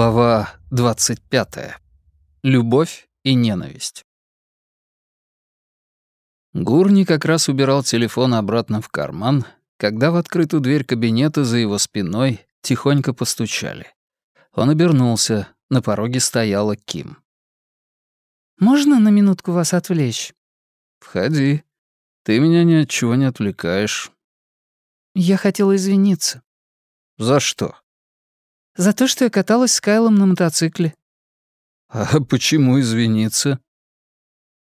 Глава 25. Любовь и ненависть. Гурни как раз убирал телефон обратно в карман, когда в открытую дверь кабинета за его спиной тихонько постучали. Он обернулся, на пороге стояла Ким. «Можно на минутку вас отвлечь?» «Входи. Ты меня ни от чего не отвлекаешь». «Я хотела извиниться». «За что?» За то, что я каталась с Кайлом на мотоцикле. А почему извиниться?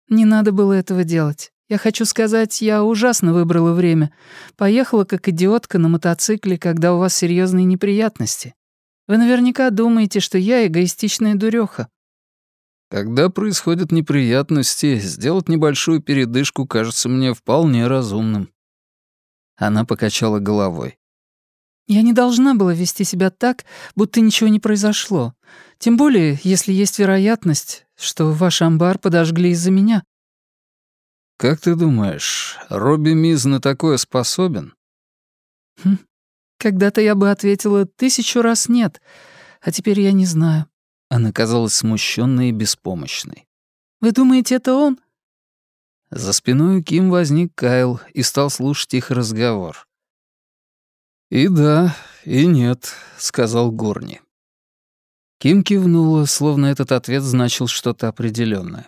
Не надо было этого делать. Я хочу сказать, я ужасно выбрала время. Поехала как идиотка на мотоцикле, когда у вас серьезные неприятности. Вы наверняка думаете, что я эгоистичная дурёха. Когда происходят неприятности, сделать небольшую передышку кажется мне вполне разумным. Она покачала головой. Я не должна была вести себя так, будто ничего не произошло. Тем более, если есть вероятность, что ваш амбар подожгли из-за меня. Как ты думаешь, Робби Миз на такое способен? Хм. Когда-то я бы ответила тысячу раз нет, а теперь я не знаю. Она казалась смущенной и беспомощной. Вы думаете, это он? За спиной Ким возник Кайл и стал слушать их разговор. «И да, и нет», — сказал Горни. Ким кивнула, словно этот ответ значил что-то определенное.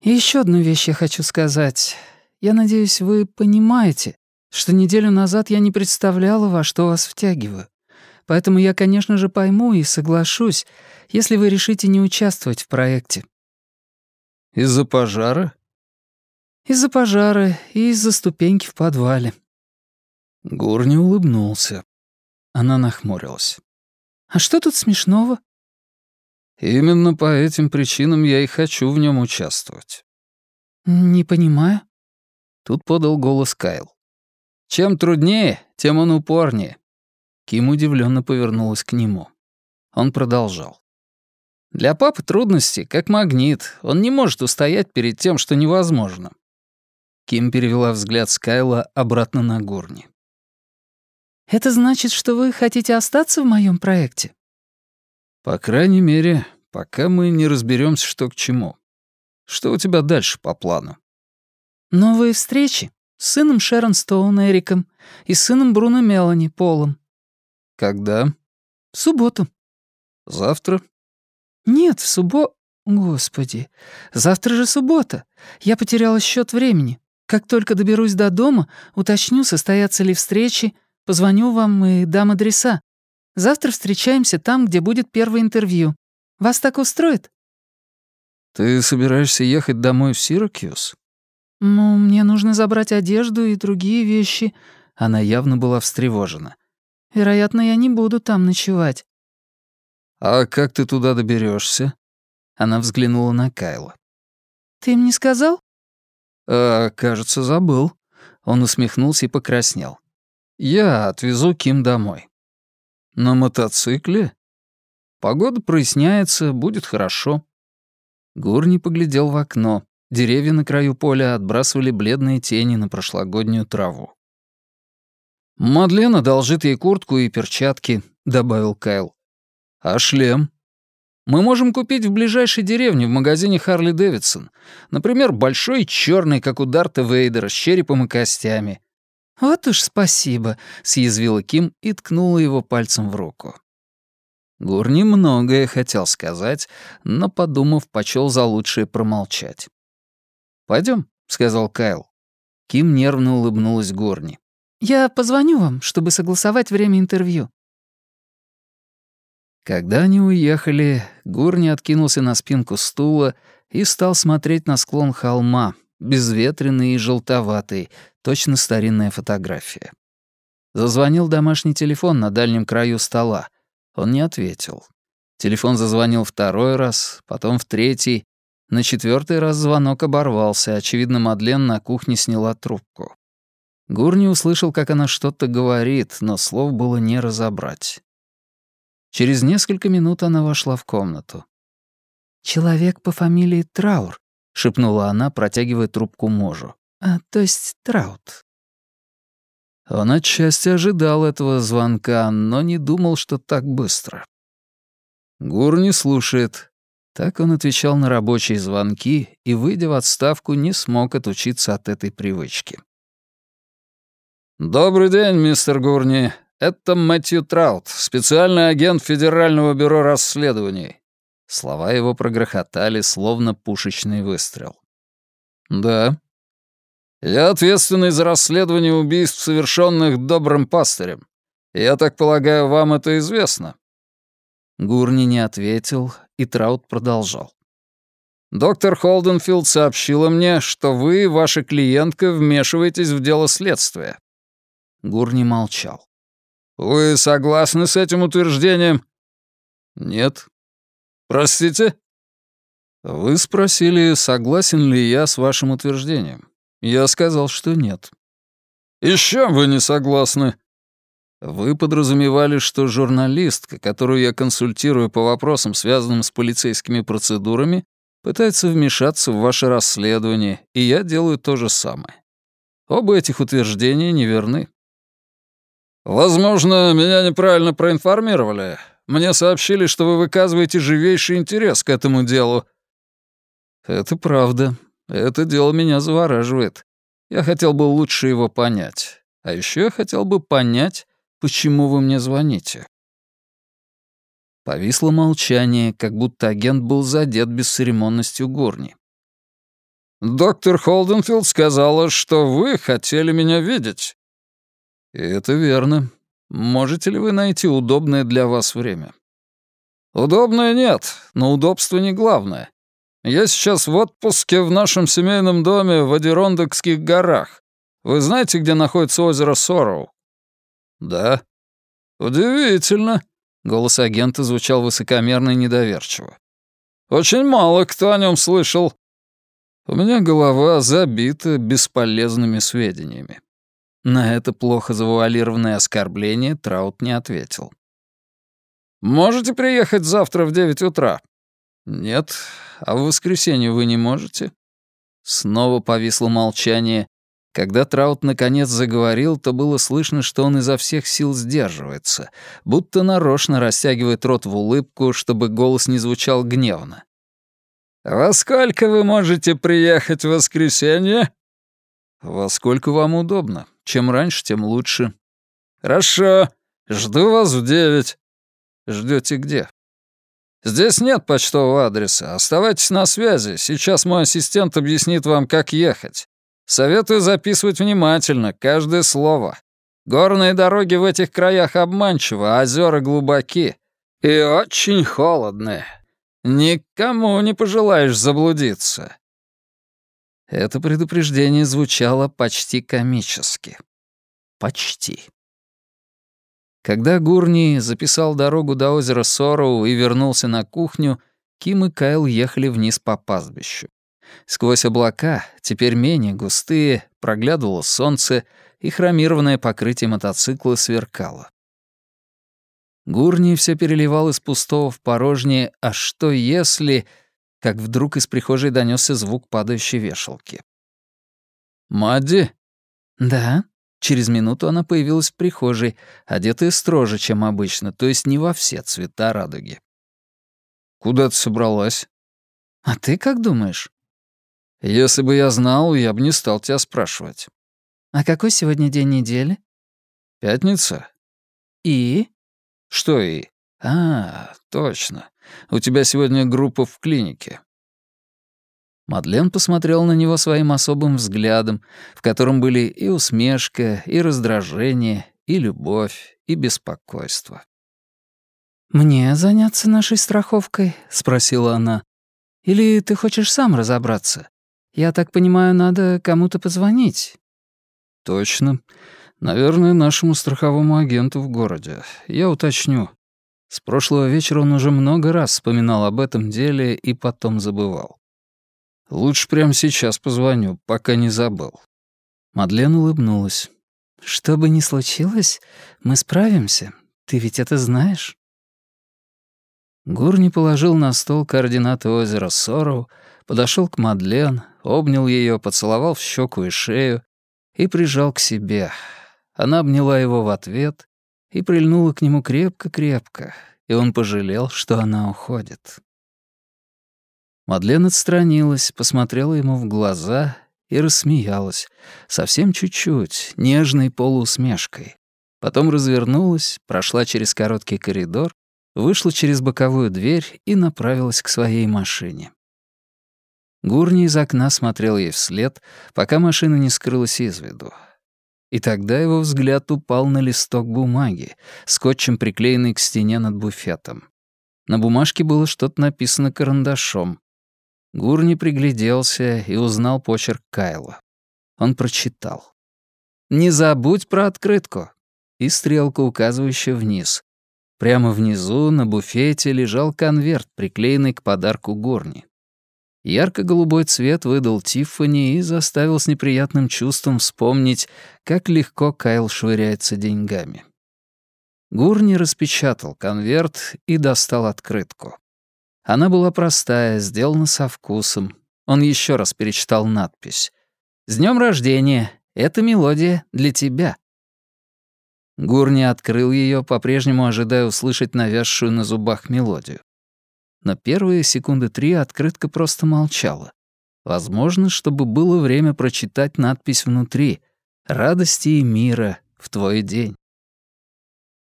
«И ещё одну вещь я хочу сказать. Я надеюсь, вы понимаете, что неделю назад я не представляла, во что вас втягиваю. Поэтому я, конечно же, пойму и соглашусь, если вы решите не участвовать в проекте». «Из-за пожара?» «Из-за пожара и из-за ступеньки в подвале», Гурни улыбнулся. Она нахмурилась. «А что тут смешного?» «Именно по этим причинам я и хочу в нем участвовать». «Не понимаю». Тут подал голос Кайл. «Чем труднее, тем он упорнее». Ким удивленно повернулась к нему. Он продолжал. «Для папы трудности, как магнит. Он не может устоять перед тем, что невозможно». Ким перевела взгляд с Кайла обратно на Гурни. Это значит, что вы хотите остаться в моем проекте? По крайней мере, пока мы не разберемся, что к чему. Что у тебя дальше по плану? Новые встречи с сыном Шерон Стоун Эриком и сыном Бруно Мелани Полом. Когда? В субботу. Завтра? Нет, в субботу. Господи, завтра же суббота. Я потеряла счет времени. Как только доберусь до дома, уточню, состоятся ли встречи, Позвоню вам и дам адреса. Завтра встречаемся там, где будет первое интервью. Вас так устроит?» «Ты собираешься ехать домой в Сиракьюз?» «Ну, мне нужно забрать одежду и другие вещи». Она явно была встревожена. «Вероятно, я не буду там ночевать». «А как ты туда доберешься? Она взглянула на Кайла. «Ты им не сказал?» «А, кажется, забыл». Он усмехнулся и покраснел. Я отвезу Ким домой. На мотоцикле? Погода проясняется, будет хорошо. Гурни поглядел в окно. Деревья на краю поля отбрасывали бледные тени на прошлогоднюю траву. «Мадлен одолжит ей куртку и перчатки», — добавил Кайл. «А шлем?» «Мы можем купить в ближайшей деревне в магазине Харли Дэвидсон. Например, большой черный, как у Дарта Вейдера, с черепом и костями. «Вот уж спасибо», — съязвила Ким и ткнула его пальцем в руку. Гурни многое хотел сказать, но, подумав, почел за лучшее промолчать. Пойдем, сказал Кайл. Ким нервно улыбнулась Горни. «Я позвоню вам, чтобы согласовать время интервью». Когда они уехали, Гурни откинулся на спинку стула и стал смотреть на склон холма, безветренный и желтоватый, точно старинная фотография. Зазвонил домашний телефон на дальнем краю стола. Он не ответил. Телефон зазвонил второй раз, потом в третий. На четвертый раз звонок оборвался, очевидно, Мадлен на кухне сняла трубку. Гурни услышал, как она что-то говорит, но слов было не разобрать. Через несколько минут она вошла в комнату. «Человек по фамилии Траур», — шепнула она, протягивая трубку мужу. «А, то есть Траут». Он отчасти ожидал этого звонка, но не думал, что так быстро. Гур не слушает. Так он отвечал на рабочие звонки и, выйдя в отставку, не смог отучиться от этой привычки. «Добрый день, мистер Гурни. Это Мэтью Траут, специальный агент Федерального бюро расследований». Слова его прогрохотали, словно пушечный выстрел. «Да». «Я ответственный за расследование убийств, совершенных добрым пастырем. Я так полагаю, вам это известно?» Гурни не ответил, и Траут продолжал. «Доктор Холденфилд сообщила мне, что вы и ваша клиентка вмешиваетесь в дело следствия». Гурни молчал. «Вы согласны с этим утверждением?» «Нет». «Простите?» «Вы спросили, согласен ли я с вашим утверждением. Я сказал, что нет». «И с чем вы не согласны?» Вы подразумевали, что журналистка, которую я консультирую по вопросам, связанным с полицейскими процедурами, пытается вмешаться в ваше расследование, и я делаю то же самое. Оба этих утверждения неверны. Возможно, меня неправильно проинформировали. Мне сообщили, что вы выказываете живейший интерес к этому делу. Это правда. Это дело меня завораживает. Я хотел бы лучше его понять. А еще я хотел бы понять, Почему вы мне звоните?» Повисло молчание, как будто агент был задет бесцеремонностью Горни. «Доктор Холденфилд сказала, что вы хотели меня видеть». «Это верно. Можете ли вы найти удобное для вас время?» «Удобное нет, но удобство не главное. Я сейчас в отпуске в нашем семейном доме в Адирондокских горах. Вы знаете, где находится озеро Сороу?» «Да». «Удивительно», — голос агента звучал высокомерно и недоверчиво. «Очень мало кто о нем слышал». У меня голова забита бесполезными сведениями. На это плохо завуалированное оскорбление Траут не ответил. «Можете приехать завтра в девять утра?» «Нет. А в воскресенье вы не можете?» Снова повисло молчание, когда Траут наконец заговорил, то было слышно, что он изо всех сил сдерживается, будто нарочно растягивает рот в улыбку, чтобы голос не звучал гневно. «Во сколько вы можете приехать в воскресенье?» «Во сколько вам удобно. Чем раньше, тем лучше». «Хорошо. Жду вас в девять». Ждете где?» «Здесь нет почтового адреса. Оставайтесь на связи. Сейчас мой ассистент объяснит вам, как ехать. Советую записывать внимательно, каждое слово. Горные дороги в этих краях обманчивы, а озера глубоки. И очень холодные. Никому не пожелаешь заблудиться. Это предупреждение звучало почти комически. Почти. Когда Гурни записал дорогу до озера Сороу и вернулся на кухню, Ким и Кайл ехали вниз по пастбищу. Сквозь облака, теперь менее густые, проглядывало солнце, и хромированное покрытие мотоцикла сверкало. Гурни все переливал из пустого в порожнее «А что если...» как вдруг из прихожей донесся звук падающей вешалки. «Мадди?» «Да». Через минуту она появилась в прихожей, одетая строже, чем обычно, то есть не во все цвета радуги. «Куда ты собралась?» «А ты как думаешь?» Если бы я знал, я бы не стал тебя спрашивать. А какой сегодня день недели? Пятница. И? Что и? А, точно. У тебя сегодня группа в клинике. Мадлен посмотрел на него своим особым взглядом, в котором были и усмешка, и раздражение, и любовь, и беспокойство. «Мне заняться нашей страховкой?» — спросила она. «Или ты хочешь сам разобраться? Я так понимаю, надо кому-то позвонить?» «Точно. Наверное, нашему страховому агенту в городе. Я уточню. С прошлого вечера он уже много раз вспоминал об этом деле и потом забывал. Лучше прямо сейчас позвоню, пока не забыл». Мадлен улыбнулась. «Что бы ни случилось, мы справимся. Ты ведь это знаешь?» Гурни положил на стол координаты озера Сороу, подошел к Мадлен, обнял ее, поцеловал в щеку и шею и прижал к себе. Она обняла его в ответ и прильнула к нему крепко-крепко, и он пожалел, что она уходит. Мадлен отстранилась, посмотрела ему в глаза и рассмеялась, совсем чуть-чуть, нежной полуусмешкой. Потом развернулась, прошла через короткий коридор, вышла через боковую дверь и направилась к своей машине. Гурни из окна смотрел ей вслед, пока машина не скрылась из виду. И тогда его взгляд упал на листок бумаги, скотчем приклеенный к стене над буфетом. На бумажке было что-то написано карандашом. Гурни пригляделся и узнал почерк Кайла. Он прочитал. «Не забудь про открытку!» И стрелка, указывающая вниз. Прямо внизу на буфете лежал конверт, приклеенный к подарку Гурни. Ярко-голубой цвет выдал Тиффани и заставил с неприятным чувством вспомнить, как легко Кайл швыряется деньгами. Гурни распечатал конверт и достал открытку. Она была простая, сделана со вкусом. Он еще раз перечитал надпись. «С днем рождения! Эта мелодия для тебя!» Гурни открыл ее, по-прежнему ожидая услышать навязшую на зубах мелодию но первые секунды три открытка просто молчала. Возможно, чтобы было время прочитать надпись внутри «Радости и мира в твой день».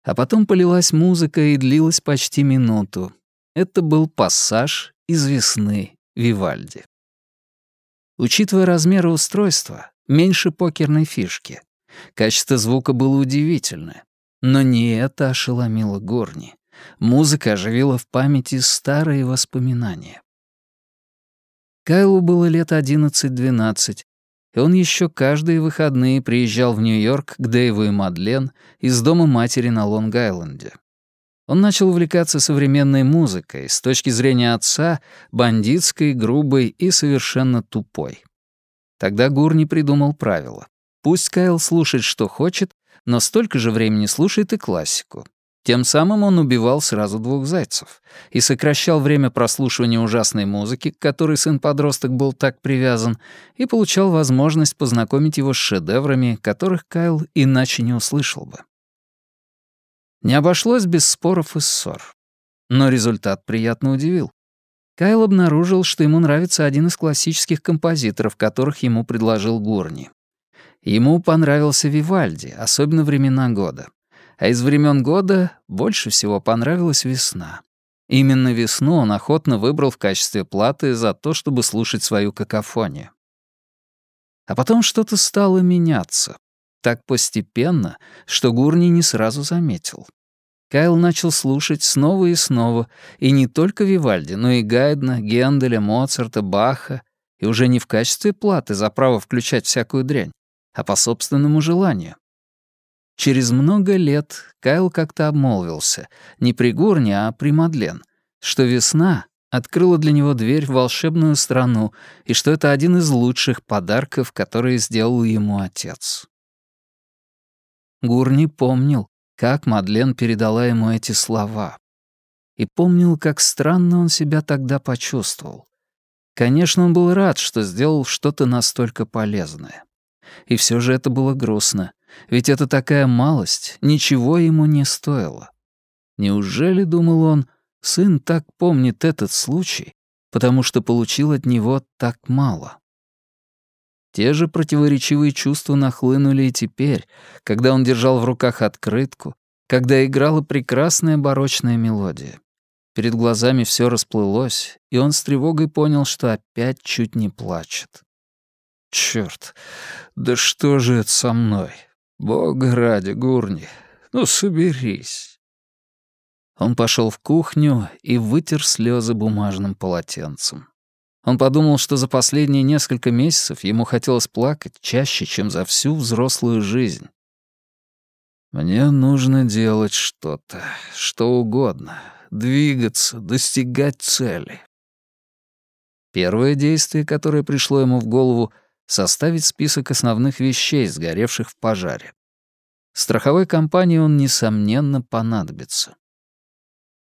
А потом полилась музыка и длилась почти минуту. Это был пассаж из «Весны» Вивальди. Учитывая размеры устройства, меньше покерной фишки, качество звука было удивительное. Но не это ошеломило Горни. Музыка оживила в памяти старые воспоминания. Кайлу было лет 11-12, и он еще каждые выходные приезжал в Нью-Йорк к Дэйву и Мадлен из дома матери на Лонг-Айленде. Он начал увлекаться современной музыкой, с точки зрения отца, бандитской, грубой и совершенно тупой. Тогда Гурни придумал правило. Пусть Кайл слушает, что хочет, но столько же времени слушает и классику. Тем самым он убивал сразу двух зайцев и сокращал время прослушивания ужасной музыки, к которой сын-подросток был так привязан, и получал возможность познакомить его с шедеврами, которых Кайл иначе не услышал бы. Не обошлось без споров и ссор. Но результат приятно удивил. Кайл обнаружил, что ему нравится один из классических композиторов, которых ему предложил Гурни. Ему понравился Вивальди, особенно времена года а из времен года больше всего понравилась весна. Именно весну он охотно выбрал в качестве платы за то, чтобы слушать свою какофонию. А потом что-то стало меняться. Так постепенно, что Гурни не сразу заметил. Кайл начал слушать снова и снова, и не только Вивальди, но и Гайдна, Генделя, Моцарта, Баха, и уже не в качестве платы за право включать всякую дрянь, а по собственному желанию. Через много лет Кайл как-то обмолвился, не при Гурне, а при Мадлен, что весна открыла для него дверь в волшебную страну и что это один из лучших подарков, которые сделал ему отец. Гурни помнил, как Мадлен передала ему эти слова. И помнил, как странно он себя тогда почувствовал. Конечно, он был рад, что сделал что-то настолько полезное. И все же это было грустно. Ведь это такая малость, ничего ему не стоило. Неужели, думал он, сын так помнит этот случай, потому что получил от него так мало? Те же противоречивые чувства нахлынули и теперь, когда он держал в руках открытку, когда играла прекрасная барочная мелодия. Перед глазами все расплылось, и он с тревогой понял, что опять чуть не плачет. Черт, да что же это со мной? Бога ради, Гурни, ну соберись. Он пошел в кухню и вытер слезы бумажным полотенцем. Он подумал, что за последние несколько месяцев ему хотелось плакать чаще, чем за всю взрослую жизнь. «Мне нужно делать что-то, что угодно, двигаться, достигать цели». Первое действие, которое пришло ему в голову, составить список основных вещей, сгоревших в пожаре. Страховой компании он, несомненно, понадобится.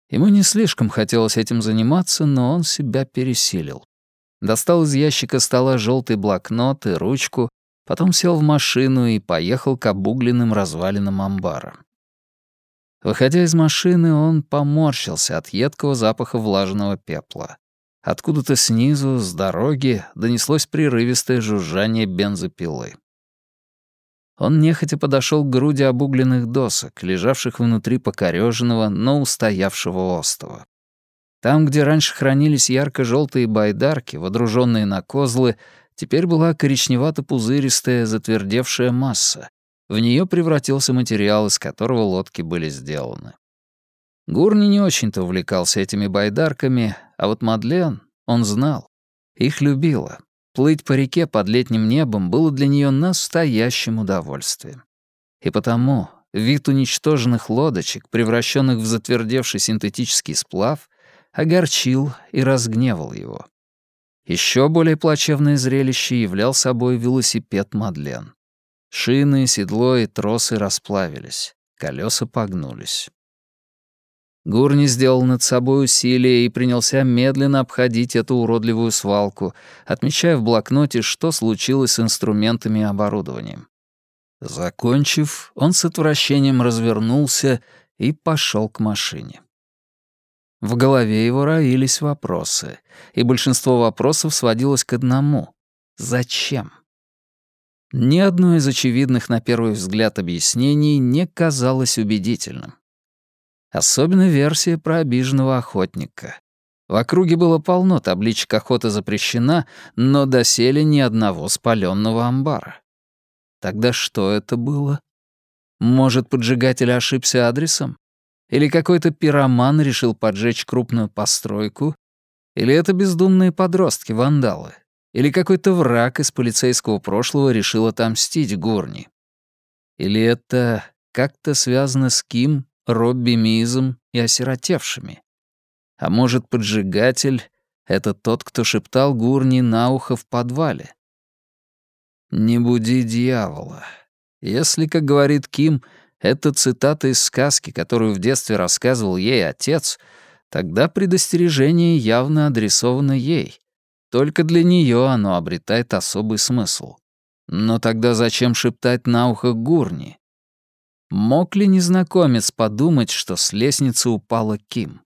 Ему не слишком хотелось этим заниматься, но он себя пересилил. Достал из ящика стола желтый блокнот и ручку, потом сел в машину и поехал к обугленным развалинам амбара. Выходя из машины, он поморщился от едкого запаха влажного пепла. Откуда-то снизу, с дороги, донеслось прерывистое жужжание бензопилы. Он нехотя подошел к груди обугленных досок, лежавших внутри покореженного, но устоявшего остова. Там, где раньше хранились ярко-желтые байдарки, водруженные на козлы, теперь была коричневато-пузыристая, затвердевшая масса. В нее превратился материал, из которого лодки были сделаны. Гурни не очень-то увлекался этими байдарками, а вот Мадлен, он знал, их любила. Плыть по реке под летним небом было для нее настоящим удовольствием. И потому вид уничтоженных лодочек, превращенных в затвердевший синтетический сплав, огорчил и разгневал его. Еще более плачевное зрелище являл собой велосипед Мадлен. Шины, седло и тросы расплавились, колеса погнулись. Гурни сделал над собой усилие и принялся медленно обходить эту уродливую свалку, отмечая в блокноте, что случилось с инструментами и оборудованием. Закончив, он с отвращением развернулся и пошел к машине. В голове его роились вопросы, и большинство вопросов сводилось к одному — зачем? Ни одно из очевидных на первый взгляд объяснений не казалось убедительным. Особенно версия про обиженного охотника. В округе было полно табличек «Охота запрещена», но доселе ни одного спаленного амбара. Тогда что это было? Может, поджигатель ошибся адресом? Или какой-то пироман решил поджечь крупную постройку? Или это бездумные подростки-вандалы? Или какой-то враг из полицейского прошлого решил отомстить Гурни? Или это как-то связано с Ким Робби Мизом и осиротевшими. А может, поджигатель — это тот, кто шептал Гурни на ухо в подвале? «Не буди дьявола». Если, как говорит Ким, это цитата из сказки, которую в детстве рассказывал ей отец, тогда предостережение явно адресовано ей. Только для нее оно обретает особый смысл. Но тогда зачем шептать на ухо Гурни? Мог ли незнакомец подумать, что с лестницы упала Ким?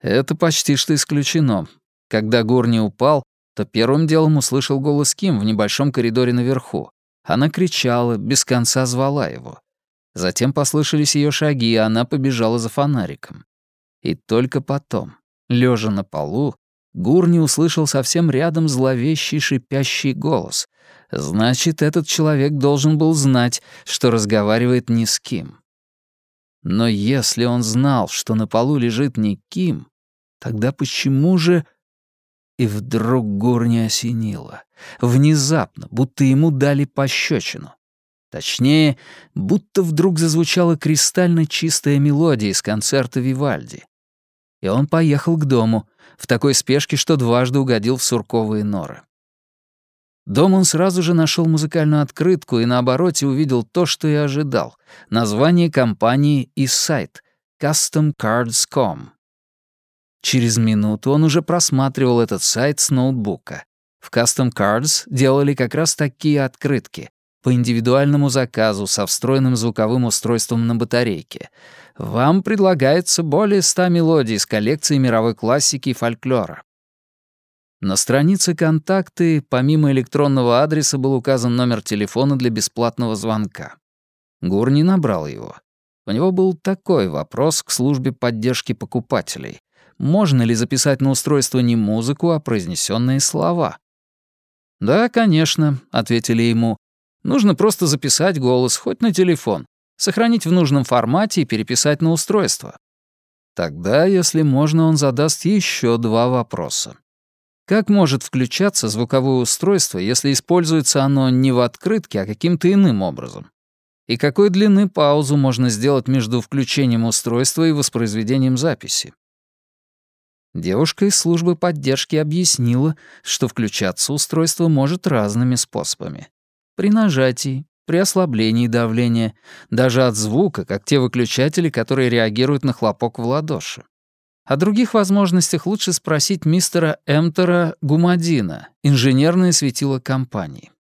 Это почти что исключено. Когда Гурни упал, то первым делом услышал голос Ким в небольшом коридоре наверху. Она кричала, без конца звала его. Затем послышались ее шаги, и она побежала за фонариком. И только потом, лежа на полу, Гурни услышал совсем рядом зловещий шипящий голос, Значит, этот человек должен был знать, что разговаривает не с Ким. Но если он знал, что на полу лежит не Ким, тогда почему же... И вдруг Гурни осенило. Внезапно, будто ему дали пощечину. Точнее, будто вдруг зазвучала кристально чистая мелодия из концерта Вивальди. И он поехал к дому, в такой спешке, что дважды угодил в сурковые норы. Дом он сразу же нашел музыкальную открытку и на обороте увидел то, что и ожидал. Название компании и сайт — CustomCards.com. Через минуту он уже просматривал этот сайт с ноутбука. В Custom Cards делали как раз такие открытки, по индивидуальному заказу со встроенным звуковым устройством на батарейке. Вам предлагается более ста мелодий из коллекции мировой классики и фольклора. На странице «Контакты» помимо электронного адреса был указан номер телефона для бесплатного звонка. Гур не набрал его. У него был такой вопрос к службе поддержки покупателей. Можно ли записать на устройство не музыку, а произнесенные слова? «Да, конечно», — ответили ему. «Нужно просто записать голос, хоть на телефон, сохранить в нужном формате и переписать на устройство». Тогда, если можно, он задаст еще два вопроса. Как может включаться звуковое устройство, если используется оно не в открытке, а каким-то иным образом? И какой длины паузу можно сделать между включением устройства и воспроизведением записи? Девушка из службы поддержки объяснила, что включаться устройство может разными способами. При нажатии, при ослаблении давления, даже от звука, как те выключатели, которые реагируют на хлопок в ладоши. О других возможностях лучше спросить мистера Эмтера Гумадина, инженерное светило компании.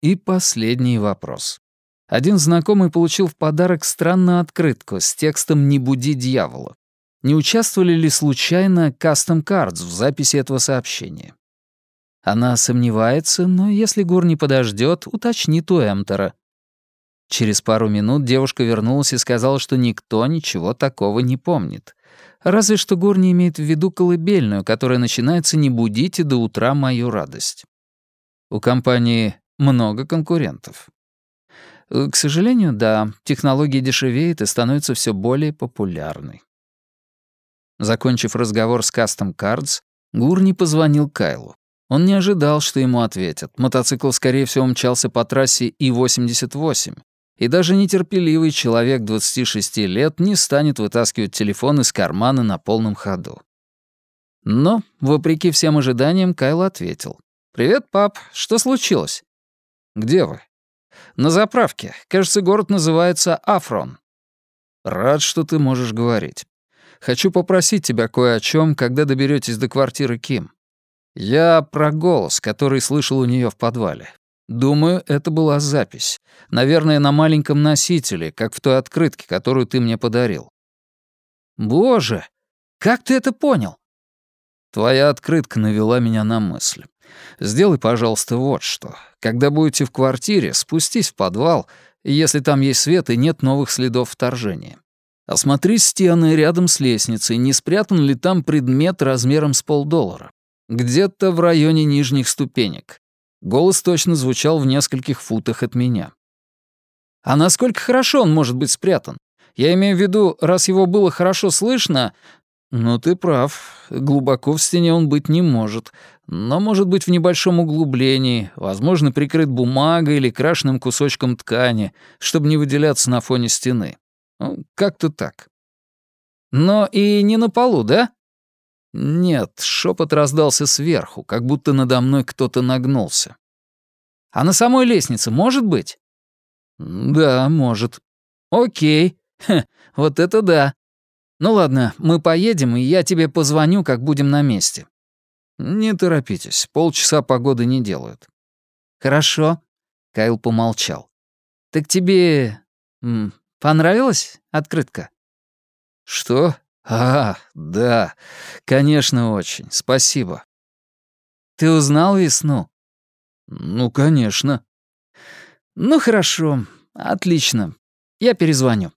И последний вопрос. Один знакомый получил в подарок странную открытку с текстом «Не буди дьявола». Не участвовали ли случайно Custom Cards в записи этого сообщения? Она сомневается, но если Гур не подождет, уточнит у Эмтера. Через пару минут девушка вернулась и сказала, что никто ничего такого не помнит. Разве что Гур не имеет в виду колыбельную, которая начинается «Не будите до утра мою радость». У компании много конкурентов. К сожалению, да, технология дешевеет и становится все более популярной. Закончив разговор с Custom Cards, Гурни позвонил Кайлу. Он не ожидал, что ему ответят. Мотоцикл, скорее всего, мчался по трассе И-88. И даже нетерпеливый человек 26 лет не станет вытаскивать телефон из кармана на полном ходу. Но, вопреки всем ожиданиям, Кайл ответил. «Привет, пап. Что случилось?» «Где вы?» «На заправке. Кажется, город называется Афрон». «Рад, что ты можешь говорить. Хочу попросить тебя кое о чем, когда доберетесь до квартиры Ким. Я про голос, который слышал у нее в подвале. Думаю, это была запись. Наверное, на маленьком носителе, как в той открытке, которую ты мне подарил. Боже, как ты это понял? Твоя открытка навела меня на мысль. Сделай, пожалуйста, вот что. Когда будете в квартире, спустись в подвал, если там есть свет и нет новых следов вторжения. Осмотри стены рядом с лестницей, не спрятан ли там предмет размером с полдоллара. Где-то в районе нижних ступенек. Голос точно звучал в нескольких футах от меня. А насколько хорошо он может быть спрятан? Я имею в виду, раз его было хорошо слышно... Ну, ты прав. Глубоко в стене он быть не может. Но может быть в небольшом углублении, возможно, прикрыт бумагой или крашенным кусочком ткани, чтобы не выделяться на фоне стены. Ну, как-то так. Но и не на полу, да? Нет, шепот раздался сверху, как будто надо мной кто-то нагнулся. А на самой лестнице может быть? Да, может. Окей. Хе, вот это да. Ну ладно, мы поедем, и я тебе позвоню, как будем на месте. Не торопитесь, полчаса погоды не делают. Хорошо. Кайл помолчал. Так тебе понравилась открытка? Что? «А, да, конечно, очень. Спасибо». «Ты узнал весну?» «Ну, конечно». «Ну, хорошо. Отлично. Я перезвоню».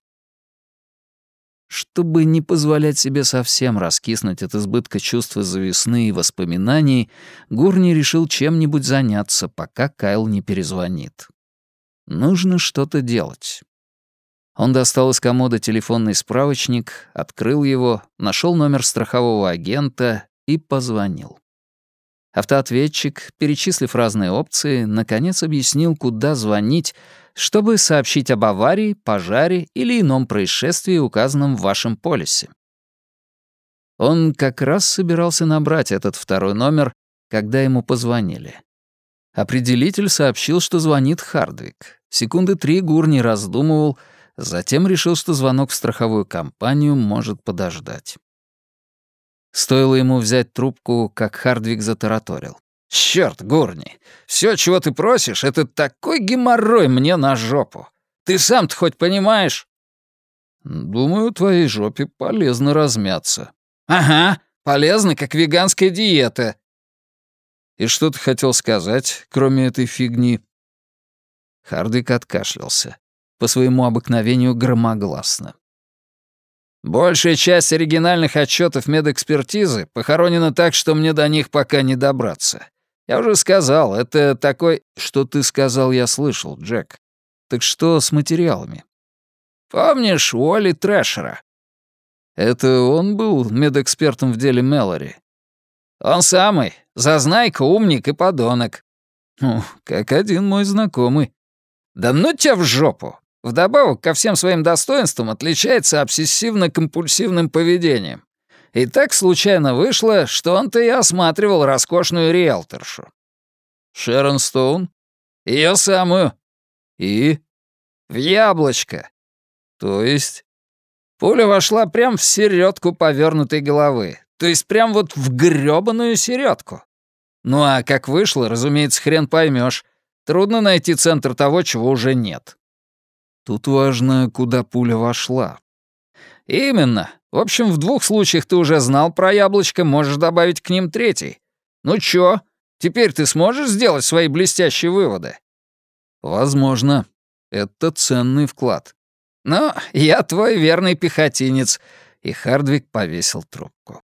Чтобы не позволять себе совсем раскиснуть от избытка чувств из-за весны и воспоминаний, Гурни решил чем-нибудь заняться, пока Кайл не перезвонит. Нужно что-то делать. Он достал из комода телефонный справочник, открыл его, нашел номер страхового агента и позвонил. Автоответчик, перечислив разные опции, наконец объяснил, куда звонить, чтобы сообщить об аварии, пожаре или ином происшествии, указанном в вашем полисе. Он как раз собирался набрать этот второй номер, когда ему позвонили. Определитель сообщил, что звонит Хардвик. Секунды три Гур не раздумывал — Затем решил, что звонок в страховую компанию может подождать. Стоило ему взять трубку, как Хардвик затараторил. «Чёрт, Гурни, всё, чего ты просишь, это такой геморрой мне на жопу. Ты сам-то хоть понимаешь?» «Думаю, твоей жопе полезно размяться». «Ага, полезно, как веганская диета». «И что ты хотел сказать, кроме этой фигни?» Хардвик откашлялся по своему обыкновению громогласно. «Большая часть оригинальных отчетов медэкспертизы похоронена так, что мне до них пока не добраться. Я уже сказал, это такой... Что ты сказал, я слышал, Джек. Так что с материалами? Помнишь Уолли Трэшера? Это он был медэкспертом в деле Мэлори? Он самый. Зазнайка, умник и подонок. Ну, как один мой знакомый. Да ну тебя в жопу! Вдобавок ко всем своим достоинствам отличается обсессивно-компульсивным поведением. И так случайно вышло, что он-то и осматривал роскошную риэлторшу. Шерон Стоун? Ее самую. И? В яблочко. То есть? Пуля вошла прямо в середку повернутой головы. То есть прям вот в грёбаную середку. Ну а как вышло, разумеется, хрен поймешь. Трудно найти центр того, чего уже нет. Тут важно, куда пуля вошла. Именно. В общем, в двух случаях ты уже знал про яблочко, можешь добавить к ним третий. Ну чё, теперь ты сможешь сделать свои блестящие выводы? Возможно. Это ценный вклад. Но я твой верный пехотинец. И Хардвик повесил трубку.